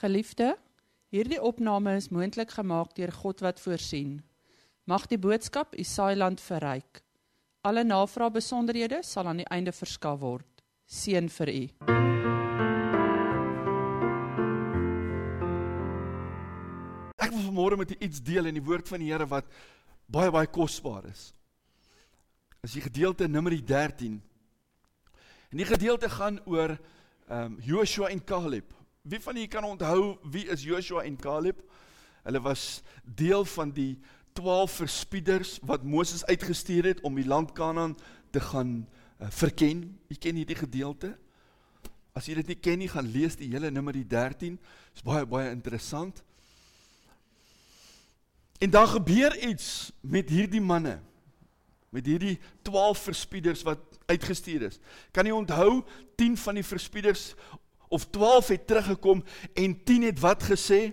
Geliefde, hierdie opname is moontlik gemaak deur God wat voorsien. Mag die boodskap u saailand verryk. Alle navrae besonderhede sal aan die einde verskaf word. Seën vir u. Ek wil vanmôre met u iets deel in die woord van die Here wat baie baie kosbaar is. Is die gedeelte Numeri 13. En die gedeelte gaan oor ehm um, Joshua en Caleb. Wie van julle kan onthou wie is Joshua en Caleb? Hulle was deel van die 12 verspieders wat Moses uitgestuur het om die land Kanaan te gaan uh, verken. Jy ken hierdie gedeelte? As jy dit nie ken nie, gaan lees die hele Numeri 13. Dit is baie baie interessant. En dan gebeur iets met hierdie manne. Met hierdie 12 verspieders wat uitgestuur is. Kan jy onthou 10 van die verspieders of 12 het teruggekom en 10 het wat gesê?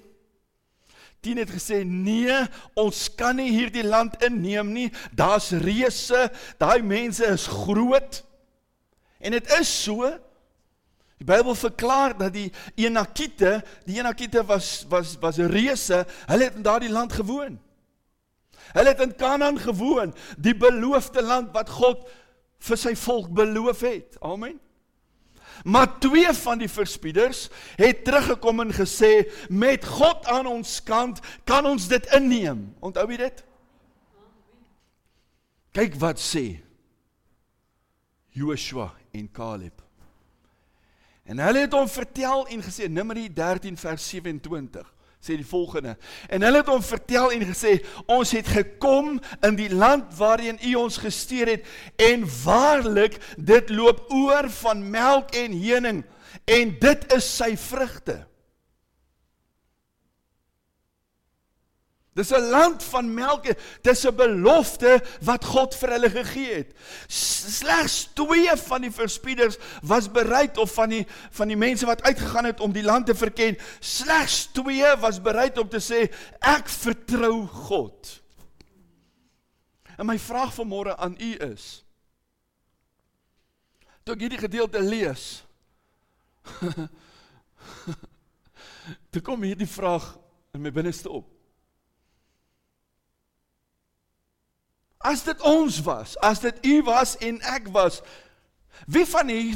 10 het gesê nee, ons kan nie hierdie land inneem nie. Daar's reëse, daai mense is groot. En dit is so. Die Bybel verklaar dat die Enakite, die Enakite was was was reëse, hulle het in daardie land gewoon. Hulle het in Kanaan gewoon, die beloofde land wat God vir sy volk beloof het. Amen. Maar twee van die verspieders het teruggekom en gesê met God aan ons kant kan ons dit inneem. Onthou jy dit? Kyk wat sê Joshua en Caleb. En hulle het hom vertel en gesê Numeri 13 vers 27 sê die volgende. En hulle het hom vertel en gesê ons het gekom in die land waarheen u ons gestuur het en waarlik dit loop oor van melk en honing en dit is sy vrugte. Dis 'n land van melk. Dis 'n belofte wat God vir hulle gegee het. Slegs 2 van die verspieders was bereid of van die van die mense wat uitgegaan het om die land te verken, slegs 2 was bereid om te sê ek vertrou God. En my vraag vanmôre aan u is: Toe ek hierdie gedeelte lees, toe kom hierdie vraag in my binneste op. As dit ons was, as dit u was en ek was, wie van u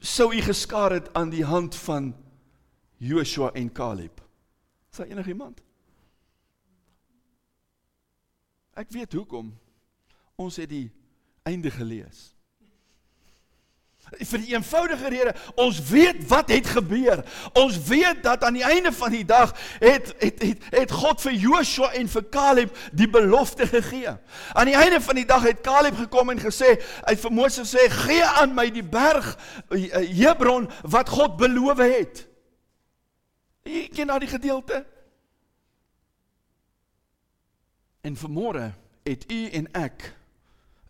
sou u geskaar het aan die hand van Joshua en Caleb? Sal enigiemand? Ek weet hoekom. Ons het die einde gelees vir die eenvoudige rede ons weet wat het gebeur. Ons weet dat aan die einde van die dag het het het, het God vir Joshua en vir Caleb die belofte gegee. Aan die einde van die dag het Caleb gekom en gesê, hy vir Moses sê, "Gee aan my die berg eh, Hebron wat God beloof het." Jy ken daai gedeelte? En vanmôre het u en ek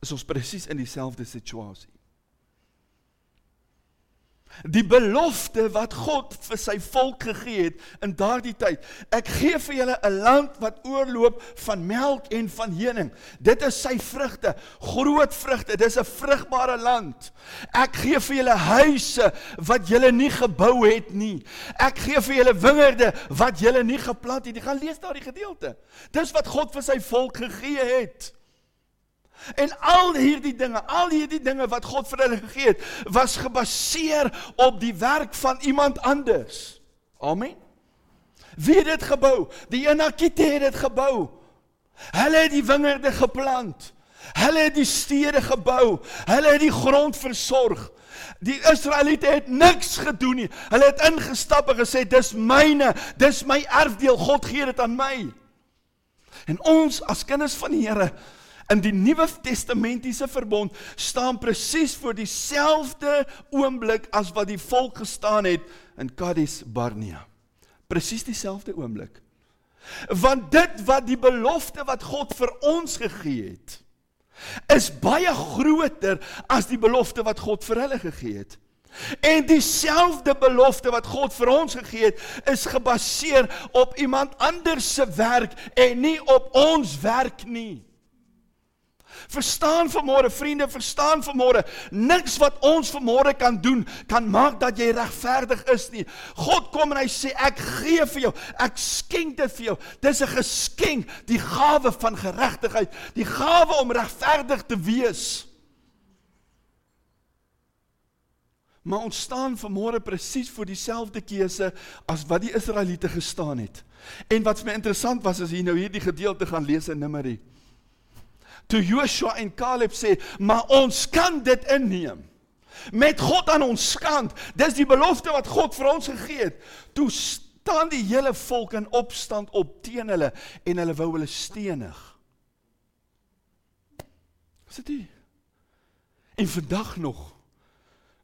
is ons presies in dieselfde situasie. Die belofte wat God vir sy volk gegee het in daardie tyd. Ek gee vir julle 'n land wat oorloop van melk en van honing. Dit is sy vrugte, groot vrugte. Dis 'n vrugbare land. Ek gee vir julle huise wat julle nie gebou het nie. Ek gee vir julle wingerde wat julle nie geplant het nie. Gaan lees daardie gedeelte. Dis wat God vir sy volk gegee het. En al hierdie dinge, al hierdie dinge wat God vir hulle gegee het, was gebaseer op die werk van iemand anders. Amen. Wie het dit gebou? Die Enakite het dit gebou. Hulle het die wingerde geplant. Hulle het die stede gebou. Hulle het die grond versorg. Die Israeliete het niks gedoen nie. Hulle het ingestap en gesê dis myne, dis my erfdeel. God gee dit aan my. En ons as kinders van die Here in die Nuwe Testamentiese verbond staan presies voor dieselfde oomblik as wat die volk gestaan het in Kadesh Barnea. Presies dieselfde oomblik. Want dit wat die belofte wat God vir ons gegee het, is baie groter as die belofte wat God vir hulle gegee het. En dieselfde belofte wat God vir ons gegee het, is gebaseer op iemand anders se werk en nie op ons werk nie. Verstaan vanmôre vriende, verstaan vanmôre, niks wat ons vanmôre kan doen kan maak dat jy regverdig is nie. God kom en hy sê ek gee vir jou, ek skenk dit vir jou. Dis 'n geskenk, die gawe van geregtigheid, die gawe om regverdig te wees. Maar ons staan vanmôre presies voor dieselfde keuse as wat die Israeliete gestaan het. En wat vir my interessant was as jy nou hierdie gedeelte gaan lees in Numeri toe Joshua en Caleb sê, "Maar ons kan dit inneem." Met God aan ons kant. Dis die belofte wat God vir ons gegee het. Toe staan die hele volk in opstand op teen hulle en hulle wou hulle stenig. Sit jy? En vandag nog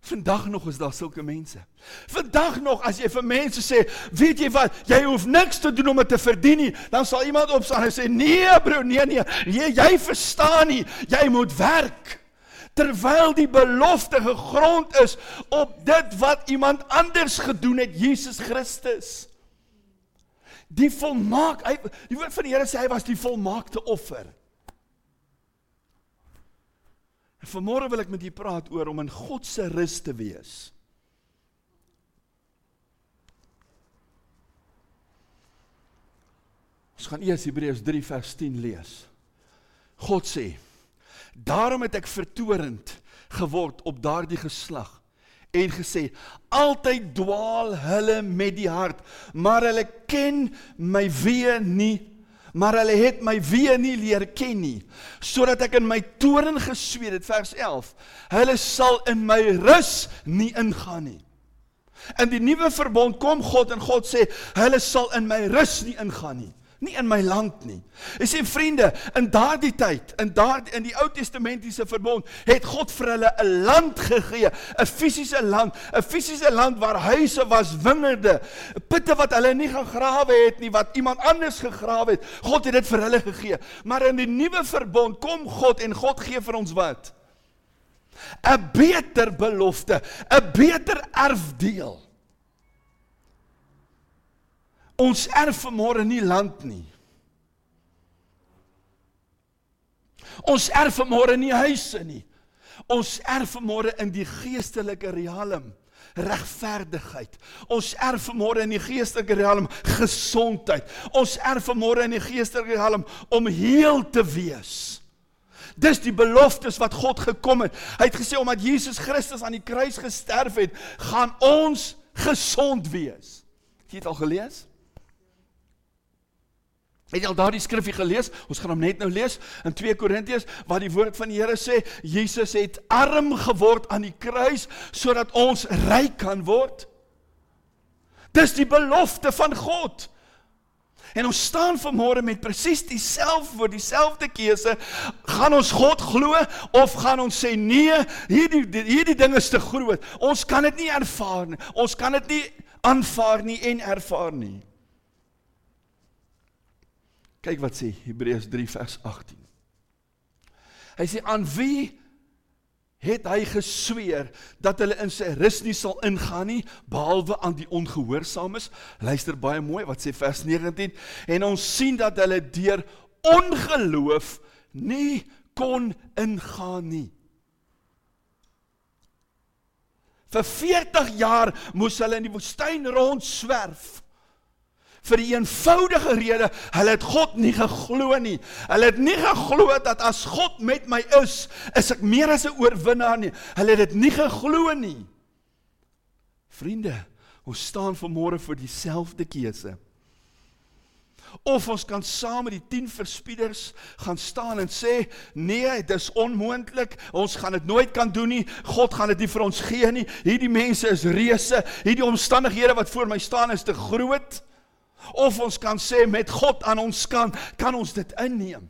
Vandag nog is daar sulke mense. Vandag nog as jy vir mense sê, weet jy wat, jy hoef niks te doen om dit te verdien nie, dan sal iemand opstaan en sê, "Nee, bro, nee, nee. Jy jy verstaan nie. Jy moet werk." Terwyl die belofte gegrond is op dit wat iemand anders gedoen het, Jesus Christus. Die volmaak, hy, die woord van die Here sê hy was die volmaakte offer. En vanmôre wil ek met julle praat oor om in God se rus te wees. Ons gaan eers Hebreërs 3 vers 10 lees. God sê: "Daarom het ek vertorend geword op daardie geslag en gesê: Altyd dwaal hulle met die hart, maar hulle ken my weë nie maar hulle het my weer nie leer ken nie sodat ek in my toorn gesweet het. Vers 11 hulle sal in my rus nie ingaan nie. In die nuwe verbond kom God en God sê hulle sal in my rus nie ingaan nie nie in my land nie. Hy sê vriende, in daardie tyd, in daardie in die Ou Testamentiese verbond, het God vir hulle 'n land gegee, 'n fisiese land, 'n fisiese land waar huise was, wingerde, putte wat hulle nie gegrawe het nie, wat iemand anders gegrawe het. God het dit vir hulle gegee. Maar in die nuwe verbond kom God en God gee vir ons wat? 'n beter belofte, 'n beter erfdeel. Ons erf vanmôre nie land nie. Ons erf vanmôre nie huise nie. Ons erf vanmôre in die geestelike riem regverdigheid. Ons erf vanmôre in die geestelike riem gesondheid. Ons erf vanmôre in die geestelike riem om heel te wees. Dis die beloftes wat God gekom het. Hy het gesê omdat Jesus Christus aan die kruis gesterf het, gaan ons gesond wees. Het jy dit al gelees? Het jy al daardie skrifgie gelees? Ons gaan hom net nou lees in 2 Korintiërs waar die woord van die Here sê Jesus het arm geword aan die kruis sodat ons ryk kan word. Dis die belofte van God. En ons staan vanmôre met presies dieselfde voor dieselfde keuse, gaan ons God glo of gaan ons sê nee, hierdie hierdie ding is te groot. Ons kan dit nie ervaar nie. Ons kan dit nie aanvaar nie en ervaar nie. Kyk wat sê Hebreërs 3 vers 18. Hy sê aan wie het hy gesweer dat hulle in sy rus nie sal ingaan nie behalwe aan die ongehoorsaames. Luister baie mooi wat sê vers 19 en ons sien dat hulle deur ongeloof nie kon ingaan nie. Vir 40 jaar moes hulle in die woestyn rondswerf vir die eenvoudige rede, hulle het God nie geglo nie. Hulle het nie geglo dat as God met my is, is ek meer as 'n oorwinnaar nie. Hulle het dit nie geglo nie. Vriende, ons staan vanmôre vir dieselfde keuse. Of ons kan saam met die 10 verspieders gaan staan en sê nee, dit is onmoontlik. Ons gaan dit nooit kan doen nie. God gaan dit nie vir ons gee nie. Hierdie mense is reuse. Hierdie omstandighede wat voor my staan is te groot. Of ons kan sê met God aan ons kant kan ons dit inneem.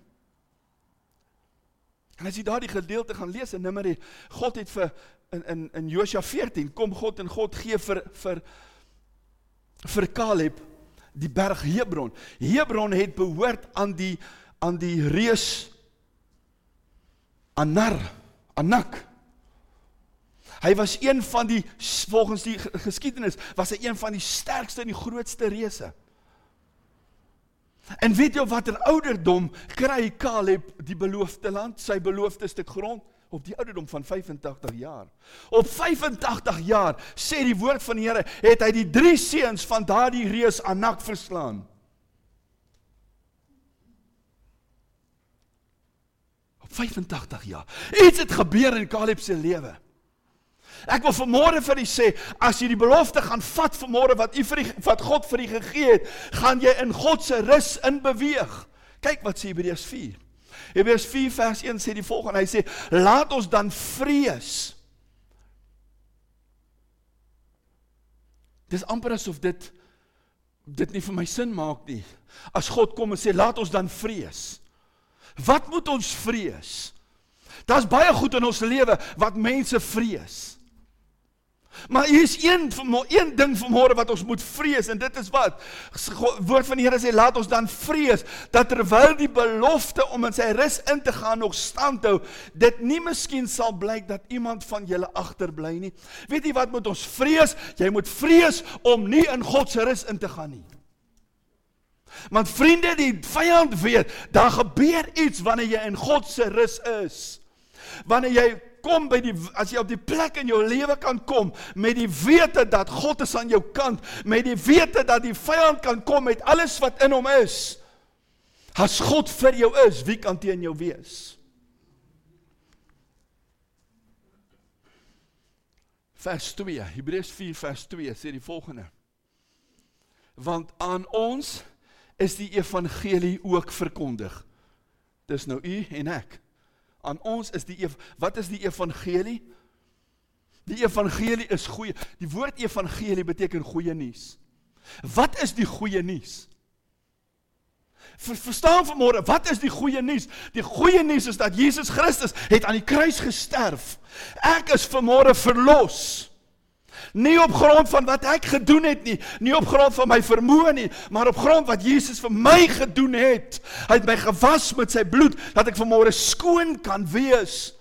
En as jy daardie gedeelte gaan lees in Numeri, God het vir in in in Josua 14 kom God en God gee vir vir vir Caleb die berg Hebron. Hebron het behoort aan die aan die reus Anar, Anak. Hy was een van die volgens die geskiedenis was hy een van die sterkste en die grootste reuse. En weet jy watter ouderdom kry Caleb die beloofde land, sy beloofde stuk grond? Op die ouderdom van 85 jaar. Op 85 jaar sê die woord van die Here, het hy die drie seuns van daardie reus Anak verslaan. Op 85 jaar. Iets het gebeur in Caleb se lewe. Ek wil vanmôre vir u sê, as jy die belofte gaan vat vanmôre wat u vir die, wat God vir u gegee het, gaan jy in God se rus in beweeg. Kyk wat sê Hebreërs 4. Hebreërs 4 vers 1 sê die volgende, hy sê, "Laat ons dan vrees." Dis amper asof dit dit nie vir my sin maak nie. As God kom en sê, "Laat ons dan vrees." Wat moet ons vrees? Daar's baie goed in ons lewe wat mense vrees. Maar hier is een een ding vanmôre wat ons moet vrees en dit is wat woord van die Here sê laat ons dan vrees dat terwyl die belofte om in sy rus in te gaan nog stand hou dit nie miskien sal blyk dat iemand van julle agterbly nie. Weet jy wat moet ons vrees? Jy moet vrees om nie in God se rus in te gaan nie. Want vriende, die vyand weet, daar gebeur iets wanneer jy in God se rus is. Wanneer jy kom by die as jy op die plek in jou lewe kan kom met die wete dat God is aan jou kant, met die wete dat die vyand kan kom met alles wat in hom is. As God vir jou is, wie kan teen jou wees? Vers 2, Hebreërs 4 vers 2 sê die volgende. Want aan ons is die evangelie ook verkondig. Dis nou u en ek. Aan ons is die wat is die evangelie? Die evangelie is goeie. Die woord evangelie beteken goeie nuus. Wat is die goeie nuus? Ver, verstaan vanmôre, wat is die goeie nuus? Die goeie nuus is dat Jesus Christus het aan die kruis gesterf. Ek is vanmôre verlos. Nie op grond van wat ek gedoen het nie, nie op grond van my vermoë nie, maar op grond wat Jesus vir my gedoen het. Hy het my gewas met sy bloed dat ek vanmôre skoon kan wees.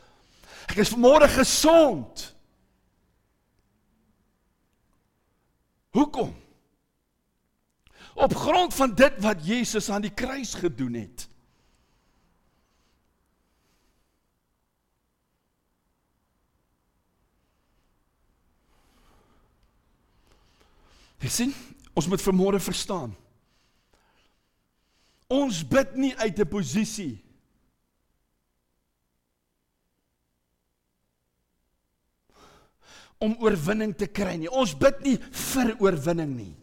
Ek is vanmôre gesond. Hoekom? Op grond van dit wat Jesus aan die kruis gedoen het. Jy sien, ons moet vermoere verstaan. Ons bid nie uit 'n posisie om oorwinning te kry nie. Ons bid nie vir oorwinning nie.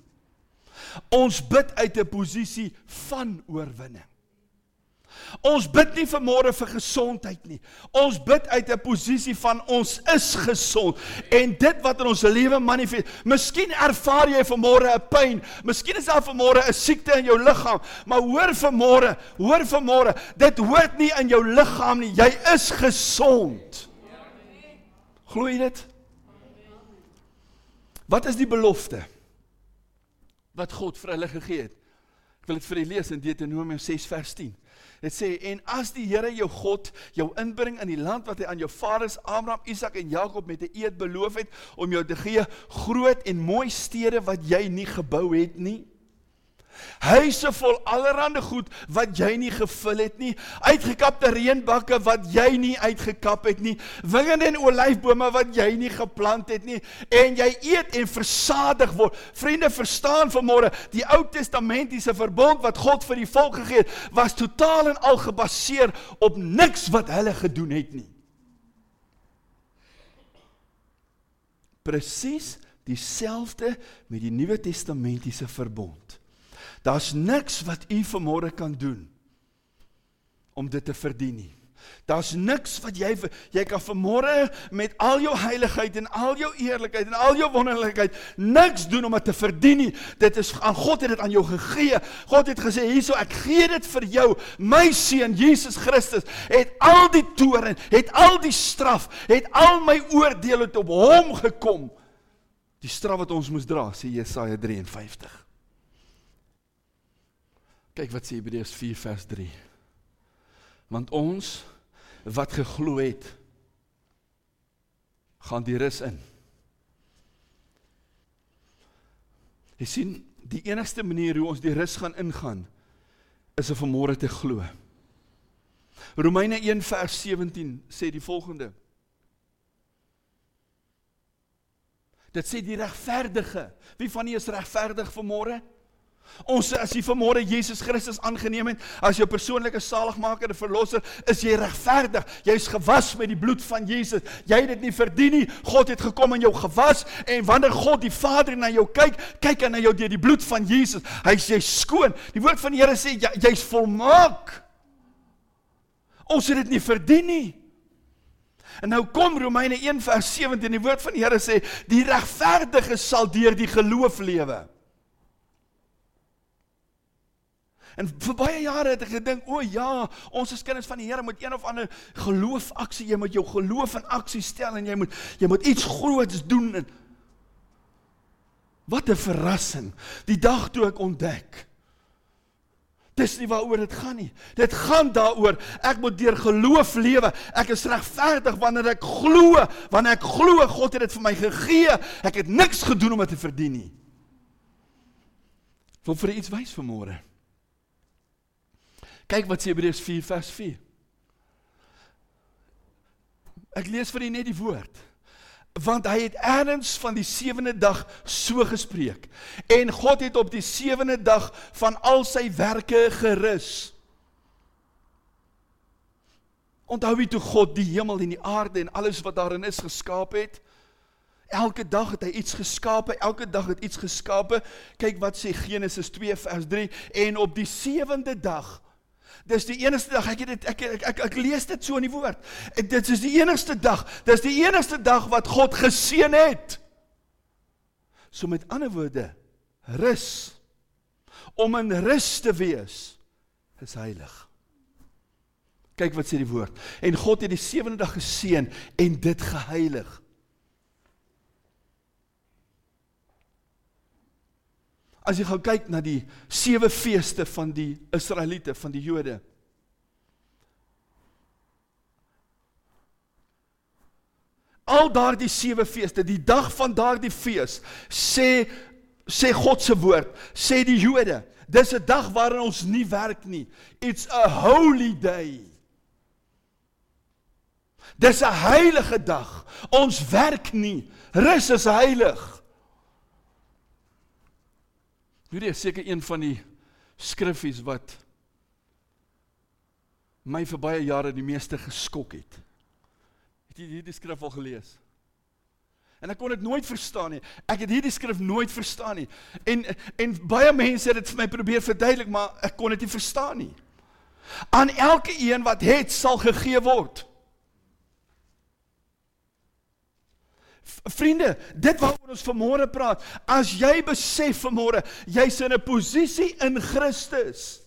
Ons bid uit 'n posisie van oorwinning. Ons bid nie vir môre vir gesondheid nie. Ons bid uit 'n posisie van ons is gesond en dit wat in ons lewe manifesteer. Miskien ervaar jy vir môre 'n pyn, miskien is daar vir môre 'n siekte in jou liggaam, maar hoor vir môre, hoor vir môre, dit hoort nie in jou liggaam nie. Jy is gesond. Glo jy dit? Wat is die belofte wat God vir hulle gegee het? Ek wil dit vir julle lees in Deuteronomium 6 vers 10. Dit sê en as die Here jou God jou inbring in die land wat hy aan jou vaders Abraham, Isak en Jakob met 'n eed beloof het om jou te gee, groot en mooi stede wat jy nie gebou het nie, Huise vol allerlei goed wat jy nie gevul het nie, uitgekapte reënbakke wat jy nie uitgekap het nie, wingerde en olyfbome wat jy nie geplant het nie en jy eet en versadig word. Vriende, verstaan vanmôre, die Ou Testamentiese verbond wat God vir die volk gegee het, was totaal en al gebaseer op niks wat hulle gedoen het nie. Presies dieselfde met die Nuwe Testamentiese verbond. Daar's niks wat u vanmôre kan doen om dit te verdien nie. Daar's niks wat jy jy kan vanmôre met al jou heiligheid en al jou eerlikheid en al jou wonderlikheid niks doen om dit te verdien nie. Dit is aan God het dit aan jou gegee. God het gesê hierso ek gee dit vir jou. My seun Jesus Christus het al die toorn, het al die straf, het al my oordeel het op hom gekom. Die straf wat ons moes dra, sê Jesaja 53. Kyk wat sê Hebreërs 4 vers 3. Want ons wat geglo het gaan die rus in. Jy sien, die enigste manier hoe ons die rus gaan ingaan is om vanmôre te glo. Romeine 1 vers 17 sê die volgende. Dit sê die regverdige. Wie van u is regverdig vanmôre? Ons as jy vanmôre Jesus Christus aangeneem het as jou persoonlike saligmaker en verlosser, is jy regverdig. Jy's gewas met die bloed van Jesus. Jy het dit nie verdien nie. God het gekom en jou gewas en wanneer God die Vader na jou kyk, kyk hy na jou deur die bloed van Jesus. Hy sê skoon. Die woord van die Here sê jy, jy's volmaak. Ons het dit nie verdien nie. En nou kom Romeine 1 vers 17 die woord van die Here sê die regverdige sal deur die geloof lewe. En vir baie jare het ek gedink, o ja, ons as kinders van die Here moet een of ander geloofaksie, jy moet jou geloof in aksie stel en jy moet jy moet iets groots doen. En wat 'n verrassing. Die dag toe ek ontdek Dis nie waaroor dit gaan nie. Dit gaan daaroor ek moet deur geloof lewe. Ek is regverdig wanneer ek glo, wanneer ek glo God het dit vir my gegee. Ek het niks gedoen om dit te verdien nie. Wil vir iets wys vanmôre. Kyk wat sê Hebreërs 4 vers 4. Ek lees vir u net die woord. Want hy het eers van die sewende dag so gespreek en God het op die sewende dag van al sy werke gerus. Onthou wie toe God die hemel en die aarde en alles wat daarin is geskaap het? Elke dag het hy iets geskape, elke dag het iets geskape. Kyk wat sê Genesis 2 vers 3 en op die sewende dag Dis die enigste dag ek het dit ek, ek ek ek lees dit so in die woord. En dit is die enigste dag. Dis die enigste dag wat God geseën het. So met ander woorde, rus om in rus te wees is heilig. Kyk wat sê die woord. En God het die sewende dag geseën en dit geheilig. As jy gaan kyk na die sewe feeste van die Israeliete, van die Jode. Al daardie sewe feeste, die dag van daardie fees, sê sê God se woord, sê die Jode, dis 'n dag waarin ons nie werk nie. It's a holy day. Dis 'n heilige dag. Ons werk nie. Rus is heilig. Hierdie is seker een van die skriffies wat my vir baie jare die meeste geskok het. Het jy hierdie skrif al gelees? En ek kon dit nooit verstaan nie. Ek het hierdie skrif nooit verstaan nie. En en baie mense het dit vir my probeer verduidelik, maar ek kon dit nie verstaan nie. Aan elke een wat het sal gegee word. Vriende, dit waaroor ons vanmôre praat, as jy besef vanmôre jy's in 'n posisie in Christus.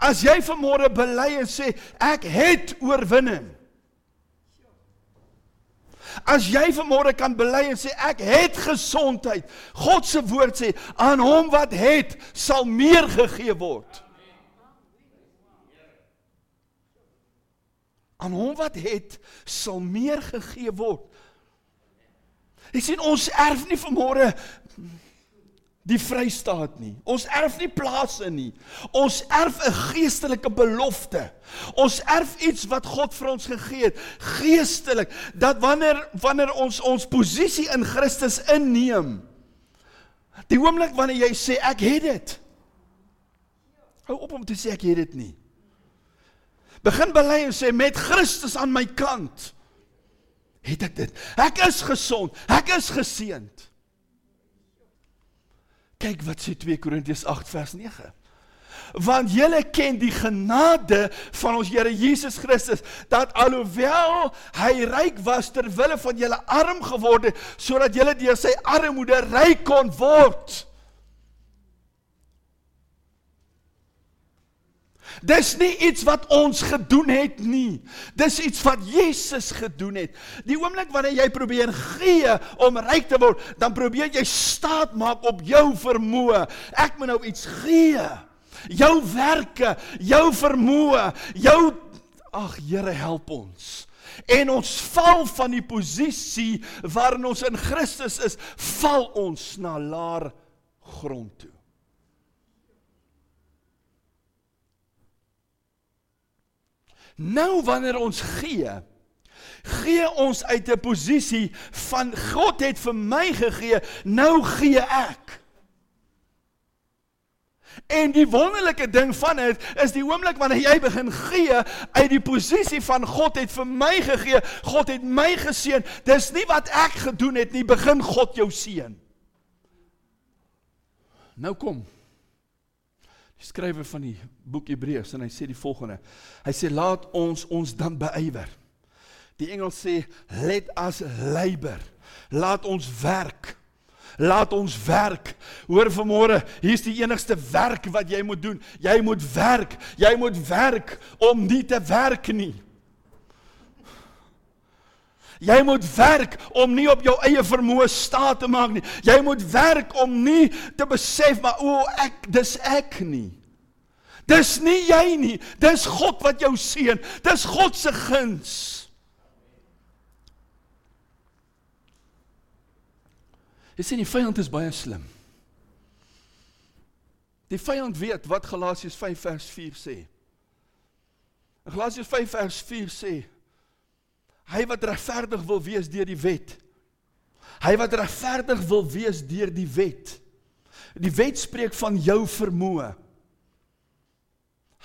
As jy vanmôre bely en sê ek het oorwinning. As jy vanmôre kan bely en sê ek het gesondheid. God se woord sê aan hom wat het sal meer gegee word. Aan hom wat het sal meer gegee word. Jy sien ons erf nie vanmôre die Vrystaat nie. Ons erf nie plase nie. Ons erf 'n geestelike belofte. Ons erf iets wat God vir ons gegee het, geestelik, dat wanneer wanneer ons ons posisie in Christus inneem, die oomblik wanneer jy sê ek het dit. Hou op om te sê ek het dit nie. Begin bely en sê met Christus aan my kant het ek dit. Ek is gesond. Ek is geseënd. Kyk wat sê 2 Korintiërs 8 vers 9. Want julle ken die genade van ons Here Jesus Christus dat alhoewel hy ryk was ter wille van julle arm geword het sodat julle deur sy armoede ryk kon word. Dis nie iets wat ons gedoen het nie. Dis iets wat Jesus gedoen het. Die oomblik wanneer jy probeer gee om ryk te word, dan probeer jy staat maak op jou vermoë. Ek moet nou iets gee. Jou werke, jou vermoë, jou Ag Here help ons. En ons val van die posisie waarin ons in Christus is, val ons na laer grond toe. Nou wanneer ons gee, gee ons uit 'n posisie van God het vir my gegee, nou gee ek. En die wonderlike ding van dit is die oomblik wanneer jy begin gee uit die posisie van God het vir my gegee, God het my geseën. Dis nie wat ek gedoen het nie, begin God jou seën. Nou kom. Skrywer van die boek Hebreërs en hy sê die volgende. Hy sê laat ons ons dan beywer. Die Engels sê let us labor. Laat ons werk. Laat ons werk. Hoor vanmôre, hier's die enigste werk wat jy moet doen. Jy moet werk. Jy moet werk om nie te werk nie. Jy moet werk om nie op jou eie vermoë staat te maak nie. Jy moet werk om nie te besef maar o, ek dis ek nie. Dis nie jy nie. Dis God wat jou seën. Dis God se guns. Jy sien die vyand is baie slim. Die vyand weet wat Galasiërs 5 vers 4 sê. Galasiërs 5 vers 4 sê Hy wat regverdig wil wees deur die wet. Hy wat regverdig wil wees deur die wet. Die wet spreek van jou vermoë.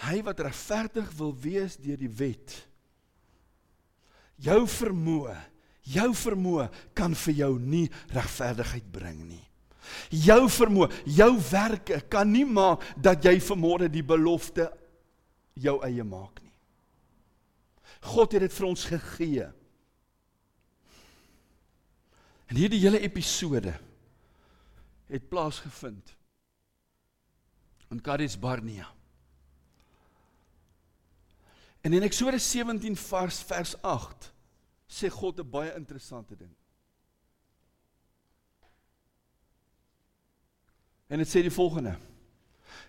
Hy wat regverdig wil wees deur die wet. Jou vermoë, jou vermoë kan vir jou nie regverdigheid bring nie. Jou vermoë, jou werke kan nie maak dat jy vermoere die belofte jou eie maak nie. God het dit vir ons gegee. En hierdie hele episode het plaasgevind in Kadesh Barnea. En in Eksodus 17 vers vers 8 sê God 'n baie interessante ding. En dit sê die volgende: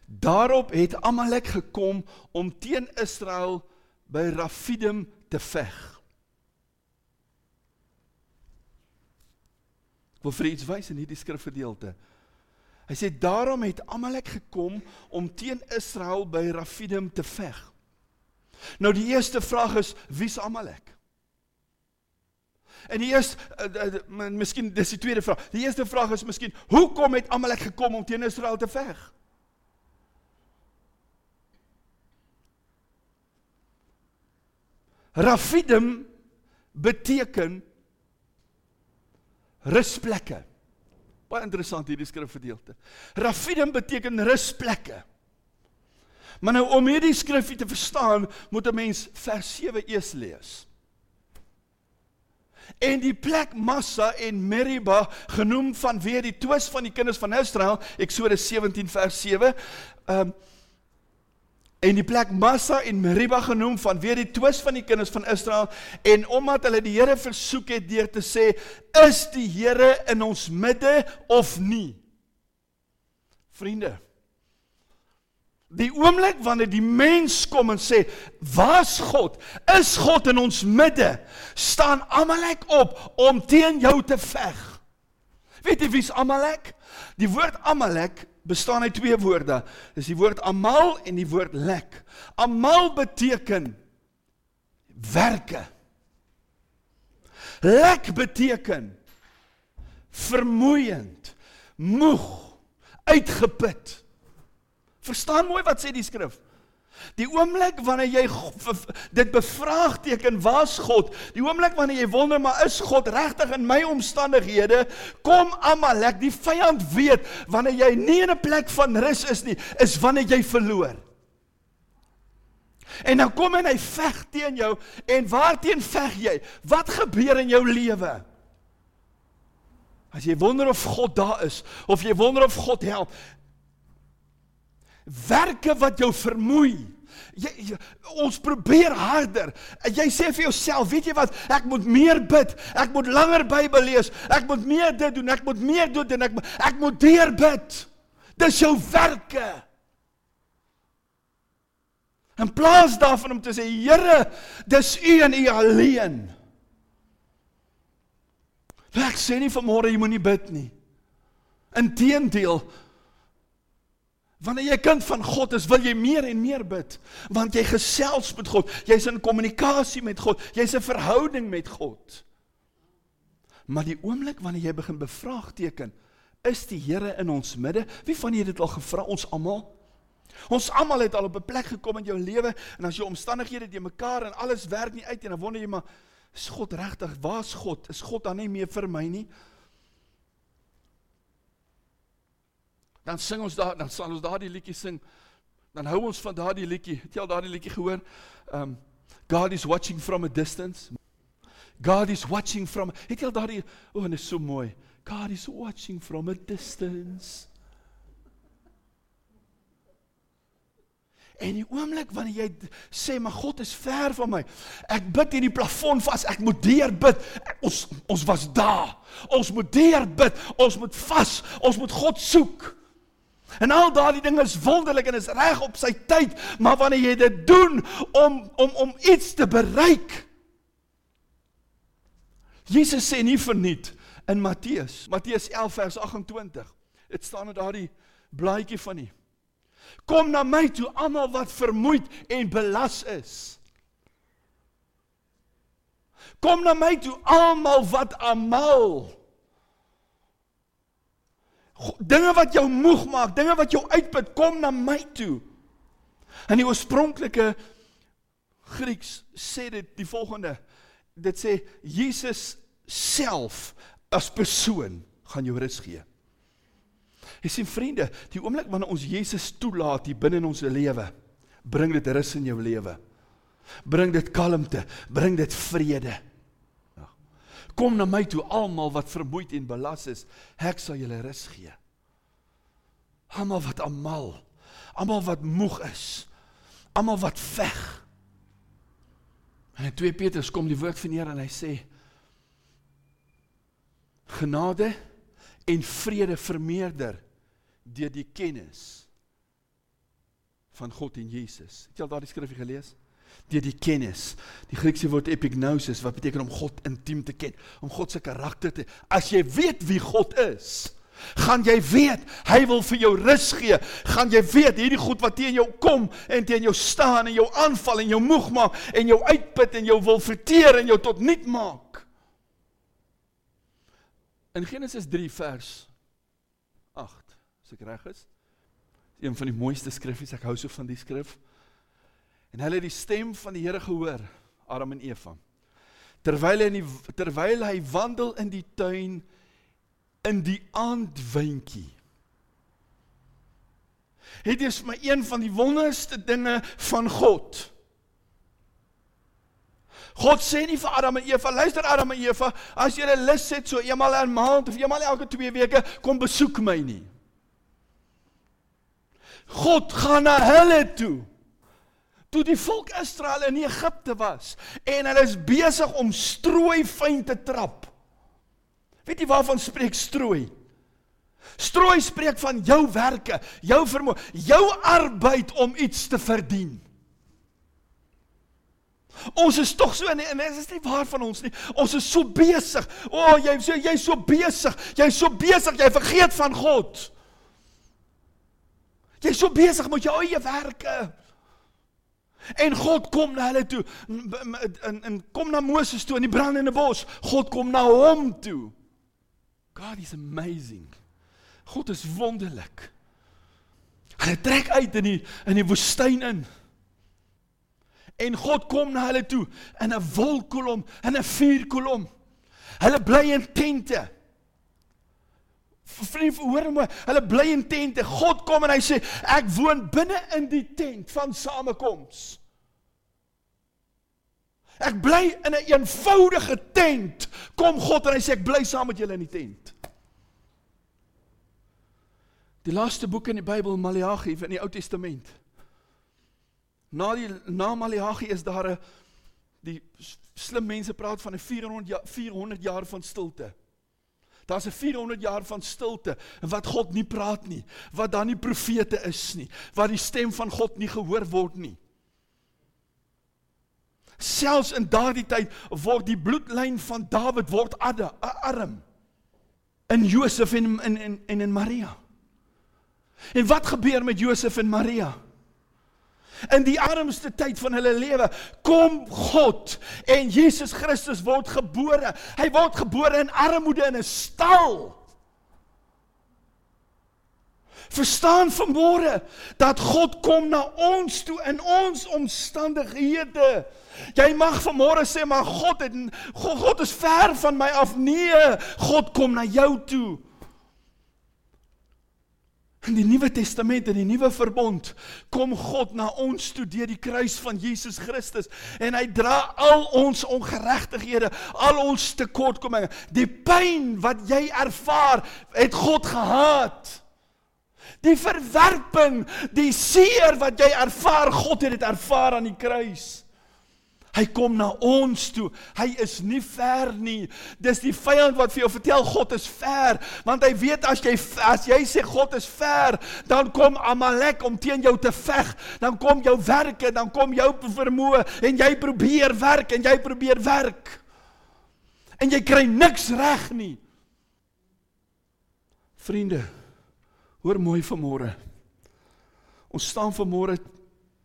Daarop het Amalek gekom om teen Israel by Rafidim te veg. Ek wil vir iets wys in hierdie skrifgedeelte. Hy sê daarom het Amalek gekom om teen Israel by Rafidim te veg. Nou die eerste vraag is wie's Amalek? En die eerste uh, uh, miskien dis die tweede vraag. Die eerste vraag is miskien hoekom het Amalek gekom om teen Israel te veg? Rafidim beteken rusplekke. Baie interessant hierdie skrifgedeelte. Rafidim beteken rusplekke. Maar nou om hierdie skrifgie te verstaan, moet 'n mens vers 7 eers lees. En die plek Massa en Meriba genoem vanweë die twis van die kinders van Israel, Eksodus 17 vers 7, ehm um, en die plek Massa en Meriba genoem vanweer die twis van die kinders van Israel en omdat hulle die Here versoek het deur te sê is die Here in ons midde of nie? Vriende Die oomblik wanneer die mens kom en sê waar's God? Is God in ons midde? staan Amalek op om teen jou te veg. Weet jy wie's Amalek? Die woord Amalek bestaan uit twee woorde. Dis die woord amal en die woord lek. Amal beteken werke. Lek beteken vermoeiend, moeg, uitgeput. Verstaan mooi wat sê die skrif? Die oomblik wanneer jy dit bevraagteken waar's God, die oomblik wanneer jy wonder maar is God regtig in my omstandighede, kom Amalek, die vyand weet wanneer jy nie in 'n plek van rus is nie, is wanneer jy verloor. En dan kom en hy veg teen jou en waarteen veg jy? Wat gebeur in jou lewe? As jy wonder of God daar is of jy wonder of God help, werke wat jou vermoei. Jy, jy ons probeer harder. Jy sê vir jouself, weet jy wat? Ek moet meer bid. Ek moet langer Bybel lees. Ek moet meer dit doen. Ek moet meer doen en ek ek moet deur bid. Dis jou werke. In plaas daarvan om te sê, Here, dis U en U alleen. Ek sê nie vanmôre jy moenie bid nie. Inteendeel, Wanneer jy 'n kind van God is, wil jy meer en meer bid, want jy gesels met God. Jy's in kommunikasie met God. Jy's 'n verhouding met God. Maar die oomblik wanneer jy begin bevraagteken, is die Here in ons midde? Wie van julle het dit al gevra? Ons almal. Ons almal het al op 'n plek gekom in jou lewe en as jou omstandighede te mekaar en alles werk nie uit en dan wonder jy maar is God regtig? Waar's God? Is God dan nie meer vir my nie? Dan sing ons daar, dan sal ons daardie liedjie sing. Dan hou ons van daardie liedjie. Het jy al daardie liedjie gehoor? Um God is watching from a distance. God is watching from Het jy al daardie O, oh, dit is so mooi. God is watching from a distance. En die oomblik wanneer jy sê maar God is ver van my. Ek bid in die plafon vas. Ek moet deur bid. Ons ons was daar. Ons moet deur bid. Ons moet vas. Ons moet God soek. En al daardie dinge is wonderlik en is reg op sy tyd, maar wanneer jy dit doen om om om iets te bereik. Jesus sê nie verniet in Matteus, Matteus 11 vers 28. Dit staan in daardie blaadjie van nie. Kom na my toe almal wat vermoeid en belas is. Kom na my toe almal wat almal dinge wat jou moeg maak, dinge wat jou uitput, kom na my toe. In die oorspronklike Grieks sê dit die volgende. Dit sê Jesus self as persoon gaan jou rus gee. Jy sien vriende, die oomblik wanneer ons Jesus toelaat hier binne in ons lewe, bring dit rus in jou lewe. Bring dit kalmte, bring dit vrede. Kom na my toe almal wat vermoeid en belas is, ek sal julle rus gee. Almal wat almal, almal wat moeg is, almal wat veg. En in 2 Petrus kom die woord van die Here en hy sê genade en vrede vermeerder deur die kennis van God en Jesus. Het jy al daardie skrifgie gelees? Deur die kennis. Die Griekse woord epignosis wat beteken om God intiem te ken, om God se karakter te As jy weet wie God is, gaan jy weet hy wil vir jou rus gee. Gaan jy weet hierdie goed wat teen jou kom en teen jou staan en jou aanval en jou moeg maak en jou uitput en jou wil verteer en jou tot niet maak. In Genesis 3 vers ek reg is. Dis een van die mooiste skriffies, ek hou so van die skrif. En hulle het die stem van die Here gehoor, Adam en Eva. Terwyl hy in die terwyl hy wandel in die tuin in die aandwindjie. Het is my een van die wonderste dinge van God. God sê nie vir Adam en Eva, luister Adam en Eva, as 'n lus het so eenmal 'n maand of eenmal elke 2 weke kom besoek my nie. God gaan na hulle toe. Toe die volk Israel in Egipte was en hulle is besig om strooi fyn te trap. Weet jy waarvan spreek strooi? Strooi spreek van jou werke, jou vermoë, jou arbeid om iets te verdien. Ons is tog so en dit is nie waar van ons nie. Ons is so besig. O, oh, jy so jy's so besig. Jy's so besig, jy vergeet van God. Jy's so besig met jou eie werke. En God kom na hulle toe en en kom na Moses toe in die brandende bos. God kom na hom toe. God is amazing. God is wonderlik. Hy trek uit in die in die woestyn in. En God kom na hulle toe in 'n wolkkolom, in 'n vuurkolom. Hulle bly in tente. Vriend, hoor my, hulle bly in tente. God kom en hy sê, ek woon binne in die tent van samekoms. Ek bly in 'n een eenvoudige tent. Kom God en hy sê ek bly saam met julle in die tent. Die laaste boek in die Bybel, Maleagi in die Ou Testament. Na die na Maleagi is daar 'n die slim mense praat van 'n 400 jaar 400 jaar van stilte. Daar's 'n 400 jaar van stilte en wat God nie praat nie, wat daar nie profete is nie, wat die stem van God nie gehoor word nie. Selfs in daardie tyd word die bloedlyn van Dawid word adde, arm in Josef en in en en in Maria. En wat gebeur met Josef en Maria? In die armste tyd van hulle lewe kom God en Jesus Christus word gebore. Hy word gebore in armoede in 'n stal. Verstaan vanmôre dat God kom na ons toe in ons omstandighede. Jy mag vanmôre sê maar God het God, God is ver van my af. Nee, God kom na jou toe. In die Nuwe Testament en die Nuwe Verbond kom God na ons toe deur die kruis van Jesus Christus en hy dra al ons ongeregtighede, al ons tekortkominge. Die pyn wat jy ervaar, het God gehaat. Die verwerping, die seer wat jy ervaar, God het dit ervaar aan die kruis. Hy kom na ons toe. Hy is nie ver nie. Dis die vyand wat vir jou vertel God is ver, want hy weet as jy as jy sê God is ver, dan kom Amalek om teen jou te veg. Dan kom jou werke, dan kom jou vermoë en jy probeer werk en jy probeer werk. En jy kry niks reg nie. Vriende, hoor mooi vanmôre. Ons staan vanmôre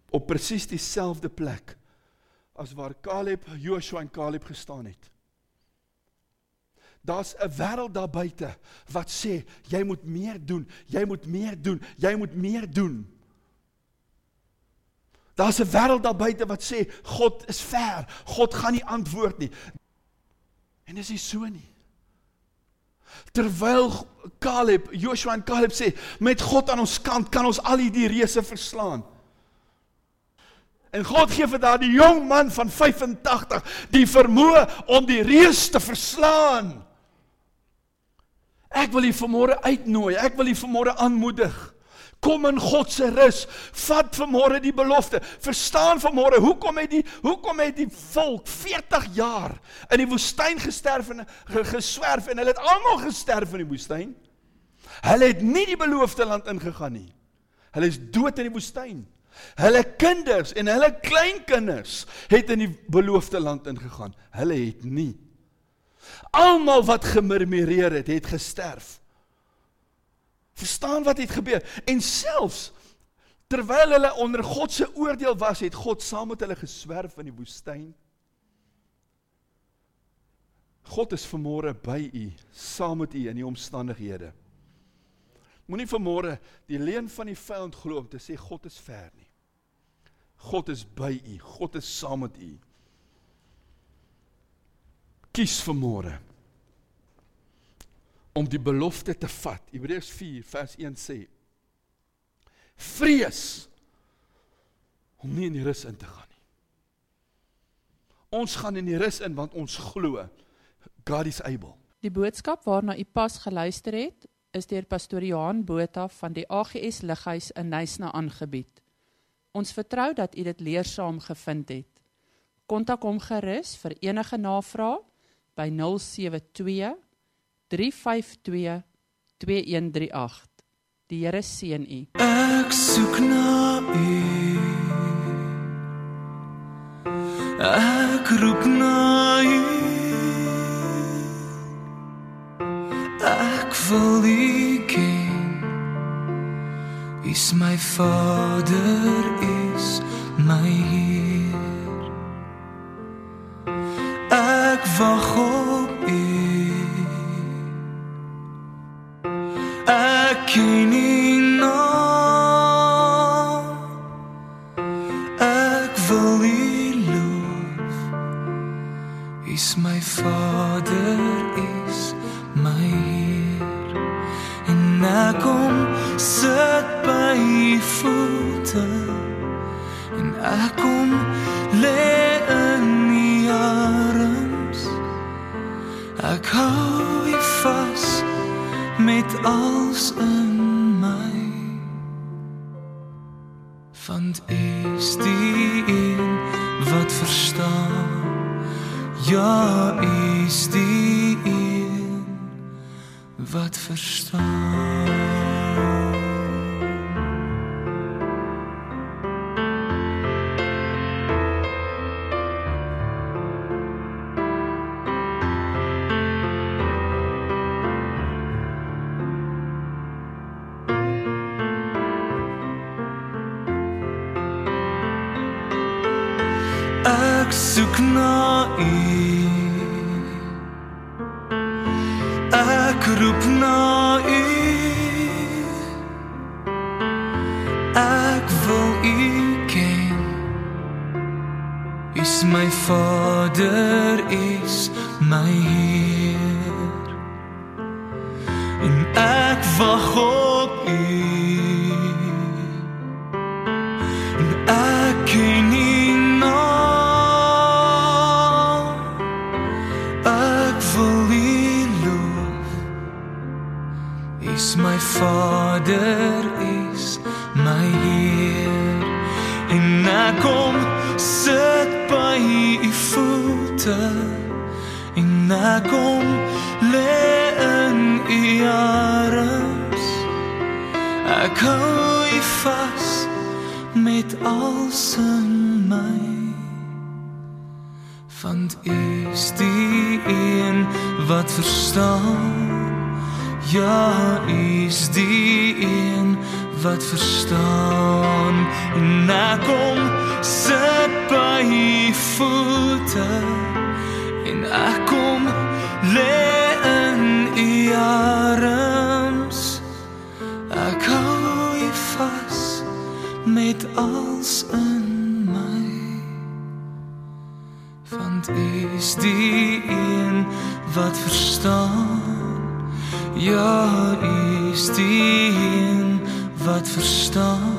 op presies dieselfde plek as waar Caleb, Joshua en Caleb gestaan het. Daar's 'n wêreld daar buite wat sê jy moet meer doen, jy moet meer doen, jy moet meer doen. Daar's 'n wêreld daar buite wat sê God is ver, God gaan nie antwoord nie. En dis nie so nie. Terwyl Caleb, Joshua en Caleb sê met God aan ons kant kan ons al hierdie reëse verslaan. En God gee vir daardie jong man van 85 die vermoë om die reus te verslaan. Ek wil u vanmôre uitnooi. Ek wil u vanmôre aanmoedig. Kom in God se rus. Vat vanmôre die belofte. Verstaan vanmôre hoekom het die hoekom het die volk 40 jaar in die woestyn gesterf en geswerf en hulle het almal gesterf in die woestyn? Hulle het nie die beloofde land ingegaan nie. Hulle is dood in die woestyn. Hulle kinders en hulle kleinkinders het in die beloofde land ingegaan. Hulle het nie. Almal wat gemurmureer het, het gesterf. Verstaan wat het gebeur? En selfs terwyl hulle onder God se oordeel was, het God saam met hulle geswerf in die woestyn. God is vermore by u, saam met u in die omstandighede. Moenie vermore die leuen van die vyand glo om te sê God is ver nie. God is by u. God is saam met u. Kies vanmôre om die belofte te vat. Hebreërs 4 vers 1 sê: Vrees om nie in die rus in te gaan nie. Ons gaan in die rus in want ons glo God is able. Die boodskap waarna u pas geluister het, is deur pastoor Johan Botha van die AGS Lighuis in Nysna aangebied. Ons vertrou dat u dit leersaam gevind het. Kontak hom gerus vir enige navrae by 072 352 2138. Die Here seën u. Ek soek na u. Ek roep na u. Ek wil u is my Vader is my Heer. Ek wag op Ek soek na U. Ek roep na U. Ek wil U ken. Is my Vader, is my Heer. En ek wag op Vader, is my Heer. En ek kom sit by U voete. En ek kom lê in U arms. Ek hou U vas met alles in my. Want U is die een wat verstaan. Ja, U wat verstaan. En ek kom sit by U voete. En ek kom lê in U arms. Ek hou U vas met alles in my. Want U is die een wat verstaan. Ja, U is die een wat verstaan.